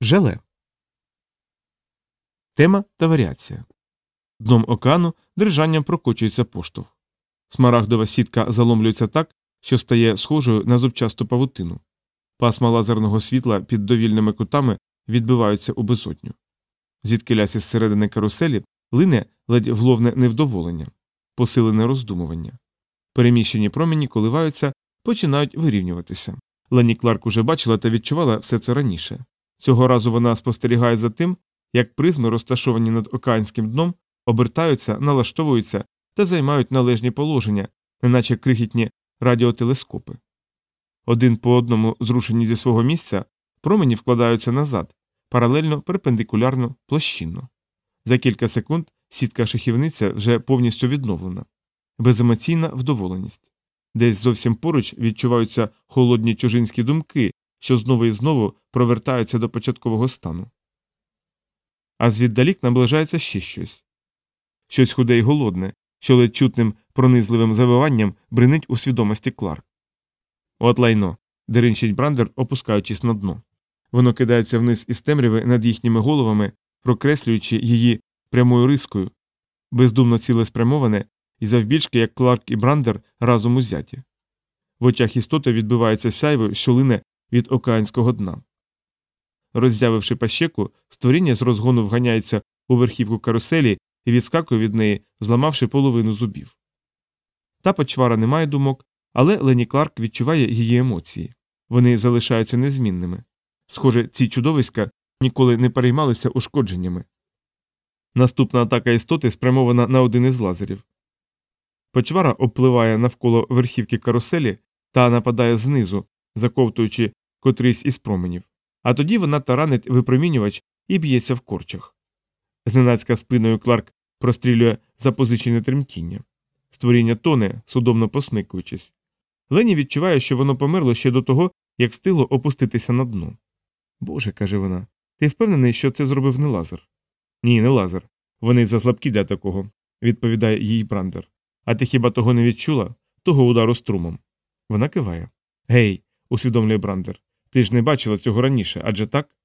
Желе. Тема та варіація. Дном океану дрижанням прокочується поштовх. Смарагдова сітка заломлюється так, що стає схожою на зубчасту павутину. Пасма лазерного світла під довільними кутами відбиваються у безодню. Звідкилясь із середини каруселі лине ледь вловне невдоволення, посилене роздумування. Переміщені промені коливаються, починають вирівнюватися. Лені Кларк уже бачила та відчувала все це раніше. Цього разу вона спостерігає за тим, як призми, розташовані над океанським дном, обертаються, налаштовуються та займають належні положення, неначе крихітні радіотелескопи. Один по одному зрушені зі свого місця, промені вкладаються назад, паралельно, перпендикулярно, площинно. За кілька секунд сітка шахівниця вже повністю відновлена, беземоційна вдоволеність. Десь зовсім поруч відчуваються холодні чужинські думки, що знову і знову провертаються до початкового стану. А звіддалік наближається ще щось щось худе й голодне, що ледь чутним пронизливим завиванням бринить у свідомості Кларк. От лайно. деринчить Брандер, опускаючись на дно. Воно кидається вниз із темряви над їхніми головами, прокреслюючи її прямою рискою, бездумно цілеспрямоване і завбільшки, як Кларк і Брандер разом узяті. В очах істоти відбивається сяйво, що лине від океанського дна. Роззявивши пащеку, створіння з розгону вганяється у верхівку каруселі і відскакує від неї, зламавши половину зубів. Та почвара не має думок, але Лені Кларк відчуває її емоції. Вони залишаються незмінними. Схоже, ці чудовиська ніколи не переймалися ушкодженнями. Наступна атака істоти спрямована на один із лазерів. Почвара обпливає навколо верхівки каруселі та нападає знизу, заковтуючи котрийсь із променів, а тоді вона таранить випромінювач і б'ється в корчах. Зненацька спиною Кларк прострілює запозичене тремтіння. Створіння тоне, судомно посмикуючись. Лені відчуває, що воно померло ще до того, як стило опуститися на дно. Боже, каже вона, ти впевнений, що це зробив не лазер? Ні, не лазер. Вони заслабкі для такого, відповідає їй Брандер. А ти хіба того не відчула? Того удару струмом. Вона киває. Гей, усвідомлює Брандер. Ти ж не бачила цього раніше, адже так?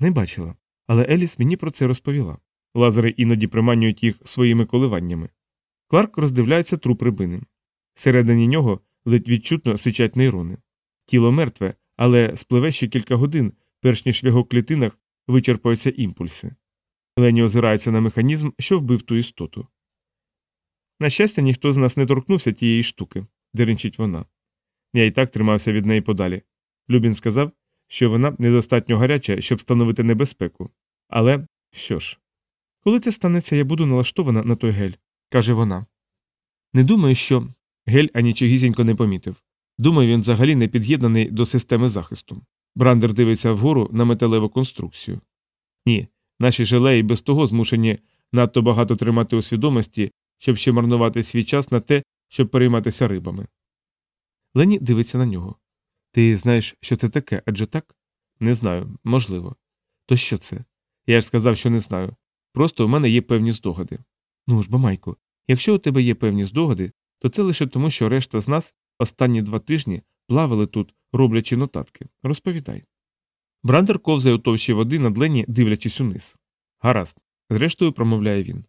Не бачила. Але Еліс мені про це розповіла. Лазери іноді приманюють їх своїми коливаннями. Кларк роздивляється труп рибини. Всередині нього ледь відчутно сичать нейрони. Тіло мертве, але спливе ще кілька годин, перш ніж в його клітинах вичерпаються імпульси. Лені озирається на механізм, що вбив ту істоту. На щастя, ніхто з нас не торкнувся тієї штуки, деренчить вона. Я і так тримався від неї подалі. Любін сказав, що вона недостатньо гаряча, щоб становити небезпеку. Але що ж, коли це станеться, я буду налаштована на той гель, каже вона. Не думаю, що гель анічогізінько не помітив. Думаю, він взагалі не під'єднаний до системи захисту. Брандер дивиться вгору на металеву конструкцію. Ні, наші желеї без того змушені надто багато тримати у свідомості, щоб ще марнувати свій час на те, щоб перейматися рибами. Лені дивиться на нього. Ти знаєш, що це таке, адже так? Не знаю, можливо. То що це? Я ж сказав, що не знаю. Просто у мене є певні здогади. Ну ж бо, Майко, якщо у тебе є певні здогади, то це лише тому, що решта з нас останні два тижні плавали тут, роблячи нотатки. Розповідай. Брандер ковзає у товщі води над Лені, дивлячись униз. Гаразд, зрештою, промовляє він.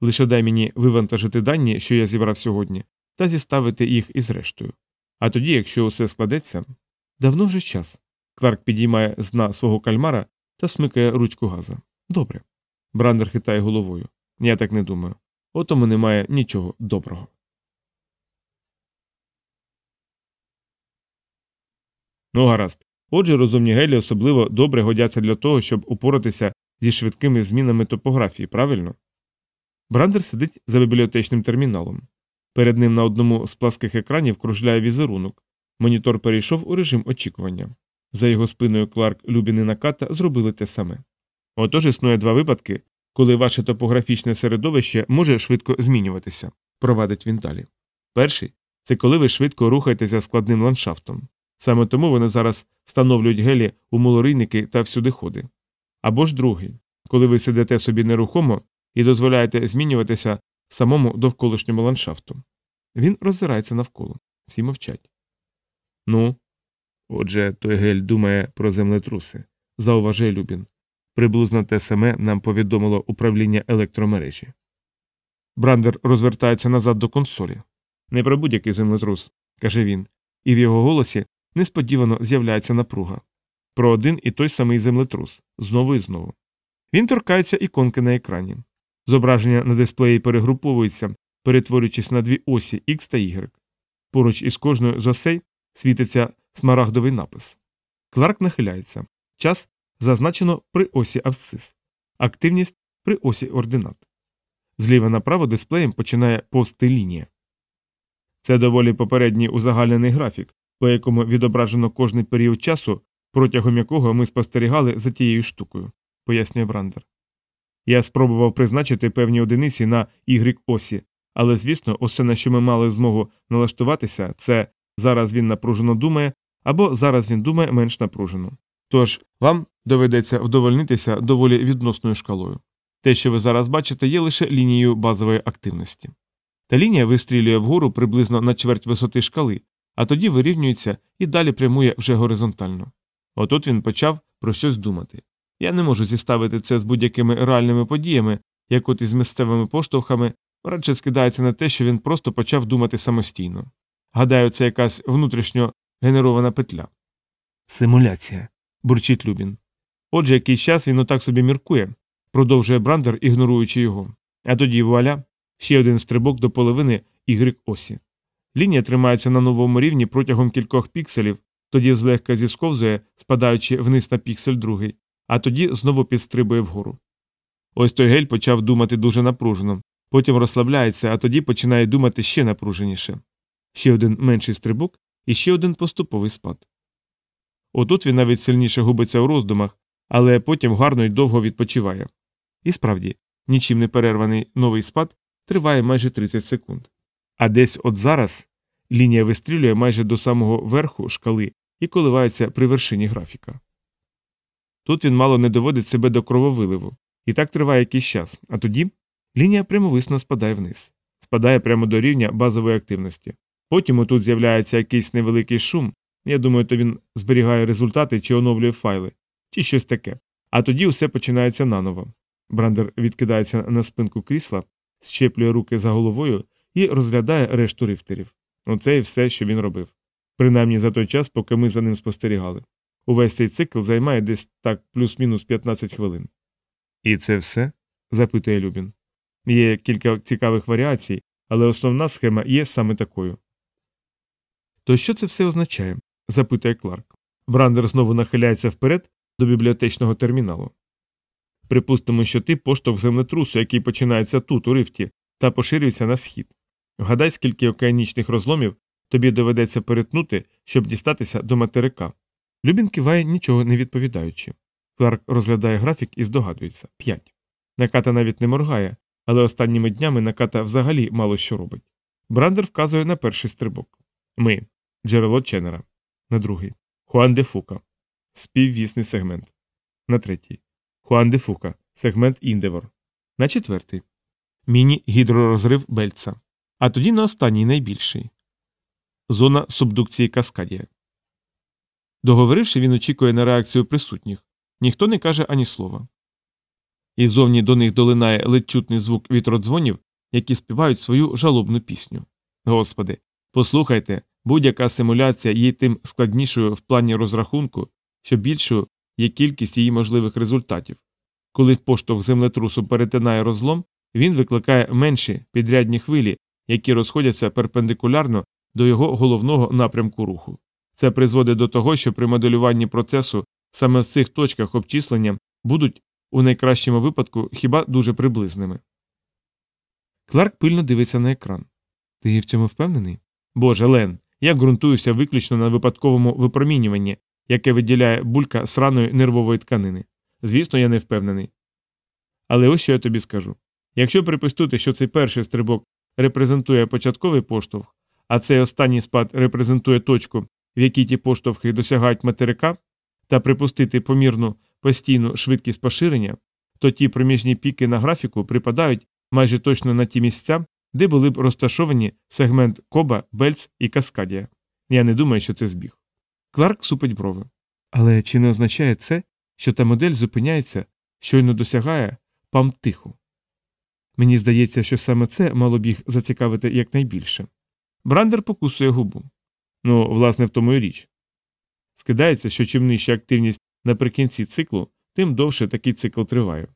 Лише дай мені вивантажити дані, що я зібрав сьогодні, та зіставити їх із рештою. А тоді, якщо усе складеться, давно вже час. Кларк підіймає з дна свого кальмара та смикає ручку газа. Добре. Брандер хитає головою. Я так не думаю. У тому немає нічого доброго. Ну, гаразд. Отже, розумні гелі особливо добре годяться для того, щоб упоратися зі швидкими змінами топографії, правильно? Брандер сидить за бібліотечним терміналом. Перед ним на одному з пласких екранів кружляє візерунок. Монітор перейшов у режим очікування. За його спиною Кларк Любін і Наката зробили те саме. Отож існує два випадки, коли ваше топографічне середовище може швидко змінюватися, провадить він далі. Перший це коли ви швидко рухаєтеся складним ландшафтом. Саме тому вони зараз встановлюють гелі у молорийники та всюдиходи. Або ж другий, коли ви сидите собі нерухомо і дозволяєте змінюватися самому довколишньому ландшафту. Він роззирається навколо, всі мовчать. Ну, отже, той гель думає про землетруси, зауважує Любін. Приблизно те саме нам повідомило управління електромережі. Брандер розвертається назад до консолі. Не про будь-який землетрус, каже він, і в його голосі несподівано з'являється напруга. Про один і той самий землетрус знову і знову. Він торкається іконки на екрані. Зображення на дисплеї перегруповується, перетворюючись на дві осі X та Y. Поруч із кожною з осей світиться смарагдовий напис. Кларк нахиляється. Час зазначено при осі абсцис, активність при осі ординат. Зліва направо дисплеєм починає повсти лінія. Це доволі попередній узагальнений графік, по якому відображено кожний період часу, протягом якого ми спостерігали за тією штукою, пояснює Брандер. Я спробував призначити певні одиниці на y осі, але, звісно, усе, на що ми мали змогу налаштуватися, це зараз він напружено думає, або зараз він думає менш напружено. Тож вам доведеться вдовольнитися доволі відносною шкалою. Те, що ви зараз бачите, є лише лінією базової активності. Та лінія вистрілює вгору приблизно на чверть висоти шкали, а тоді вирівнюється і далі прямує вже горизонтально. Отут він почав про щось думати. Я не можу зіставити це з будь-якими реальними подіями, як от із місцевими поштовхами, радше скидається на те, що він просто почав думати самостійно. Гадаю, це якась внутрішньо генерована петля. Симуляція. бурчить Любін. Отже, якийсь час він отак собі міркує, продовжує Брандер, ігноруючи його. А тоді вуаля, ще один стрибок до половини y осі. Лінія тримається на новому рівні протягом кількох пікселів, тоді злегка зісковзує, спадаючи вниз на піксель другий, а тоді знову підстрибує вгору. Ось той гель почав думати дуже напружено, потім розслабляється, а тоді починає думати ще напруженіше. Ще один менший стрибок і ще один поступовий спад. Отут він навіть сильніше губиться у роздумах, але потім гарно й довго відпочиває. І справді, нічим не перерваний новий спад триває майже 30 секунд. А десь от зараз лінія вистрілює майже до самого верху шкали і коливається при вершині графіка. Тут він мало не доводить себе до крововиливу, і так триває якийсь час, а тоді лінія прямовисно спадає вниз, спадає прямо до рівня базової активності. Потім отут з'являється якийсь невеликий шум, я думаю, то він зберігає результати чи оновлює файли, чи щось таке. А тоді усе починається наново. Брандер відкидається на спинку крісла, щеплює руки за головою і розглядає решту рифтерів. Оце і все, що він робив. Принаймні за той час, поки ми за ним спостерігали. Увесь цей цикл займає десь так плюс-мінус 15 хвилин. І це все? запитує Любін. Є кілька цікавих варіацій, але основна схема є саме такою. То що це все означає? запитує Кларк. Брандер знову нахиляється вперед до бібліотечного терміналу. Припустимо, що ти поштовх землетрусу, який починається тут, у рифті, та поширюється на схід. Вгадай, скільки океанічних розломів тобі доведеться перетнути, щоб дістатися до материка. Любін киває, нічого не відповідаючи. Кларк розглядає графік і здогадується п'ять. Наката навіть не моргає, але останніми днями наката взагалі мало що робить. Брандер вказує на перший стрибок. Ми. Джерело Ченнера. На другий. Хуан де Фука. Співвісний сегмент. На третій. Хуан де Фука. Сегмент Індевор. На четвертий. Міні-гідророзрив Бельца. А тоді на останній найбільший. Зона субдукції Каскадія. Договоривши, він очікує на реакцію присутніх. Ніхто не каже ані слова. І зовні до них долинає ледь чутний звук вітродзвонів, які співають свою жалобну пісню. Господи, послухайте, будь-яка симуляція є тим складнішою в плані розрахунку, що більшою є кількість її можливих результатів. Коли поштовх землетрусу перетинає розлом, він викликає менші підрядні хвилі, які розходяться перпендикулярно до його головного напрямку руху. Це призводить до того, що при моделюванні процесу саме в цих точках обчислення будуть у найкращому випадку хіба дуже приблизними. Кларк пильно дивиться на екран. Ти в цьому впевнений? Боже, Лен, я ґрунтуюся виключно на випадковому випромінюванні, яке виділяє булька сраної нервової тканини. Звісно, я не впевнений. Але ось що я тобі скажу якщо припустити, що цей перший стрибок репрезентує початковий поштовх, а цей останній спад репрезентує точку, в якій ті поштовхи досягають материка, та припустити помірну постійну швидкість поширення, то ті проміжні піки на графіку припадають майже точно на ті місця, де були б розташовані сегмент Коба, Бельц і Каскадія. Я не думаю, що це збіг. Кларк супить брови. Але чи не означає це, що та модель зупиняється щойно досягає памтиху. Мені здається, що саме це мало б їх зацікавити якнайбільше. Брандер покусує губу. Ну, власне, в тому і річ. Скидається, що чим нижча активність наприкінці циклу, тим довше такий цикл триває.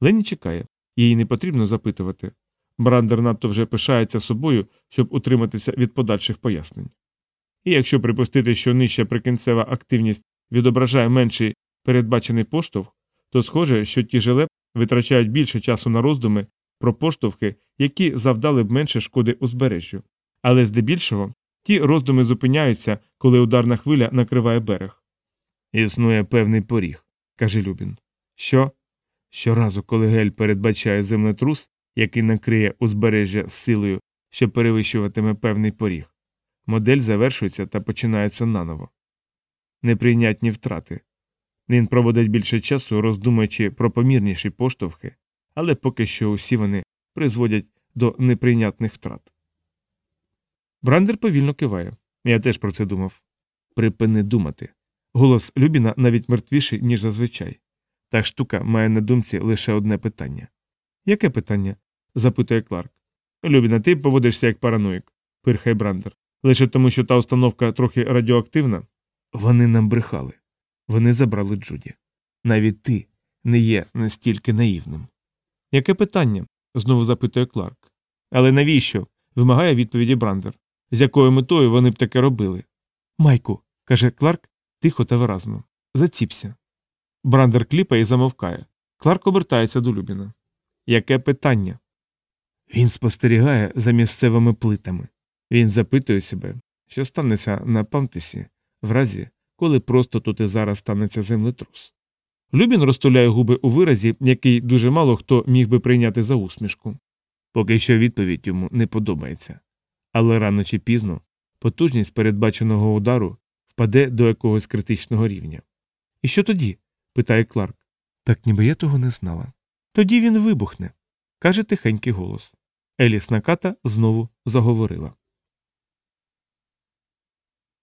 Лені чекає, їй не потрібно запитувати. Брандер надто вже пишається собою, щоб утриматися від подальших пояснень. І якщо припустити, що нижча прикінцева активність відображає менший передбачений поштовх, то схоже, що ті жиле витрачають більше часу на роздуми про поштовхи, які завдали б менше шкоди узбережжю. Але здебільшого ті роздуми зупиняються, коли ударна хвиля накриває берег. Існує певний поріг, каже Любін. Що? Щоразу, коли гель передбачає землетрус, який накриє узбережжя з силою, що перевищуватиме певний поріг, модель завершується та починається наново. Неприйнятні втрати. Він проводить більше часу, роздумуючи про помірніші поштовхи, але поки що усі вони призводять до неприйнятних втрат. Брандер повільно киває. Я теж про це думав. Припини думати. Голос Любіна навіть мертвіший, ніж зазвичай. Та штука має на думці лише одне питання. Яке питання? запитує Кларк. Любіна, ти поводишся як параноїк, пирхає Брандер. Лише тому, що та установка трохи радіоактивна. Вони нам брехали. Вони забрали Джуді. Навіть ти не є настільки наївним. Яке питання? знову запитує Кларк. Але навіщо? вимагає відповіді Брандер. З якою метою вони б таке робили? Майку, каже Кларк тихо та виразно. Заціпся. Брандер кліпає і замовкає. Кларк обертається до Любіна. Яке питання? Він спостерігає за місцевими плитами. Він запитує себе, що станеться на Памтисі, в разі, коли просто тут і зараз станеться землетрус. Любін розтуляє губи у виразі, який дуже мало хто міг би прийняти за усмішку. Поки що відповідь йому не подобається. Але рано чи пізно потужність передбаченого удару впаде до якогось критичного рівня. І що тоді? питає Кларк. Так ніби я того не знала. Тоді він вибухне, каже тихенький голос. Еліс Наката знову заговорила.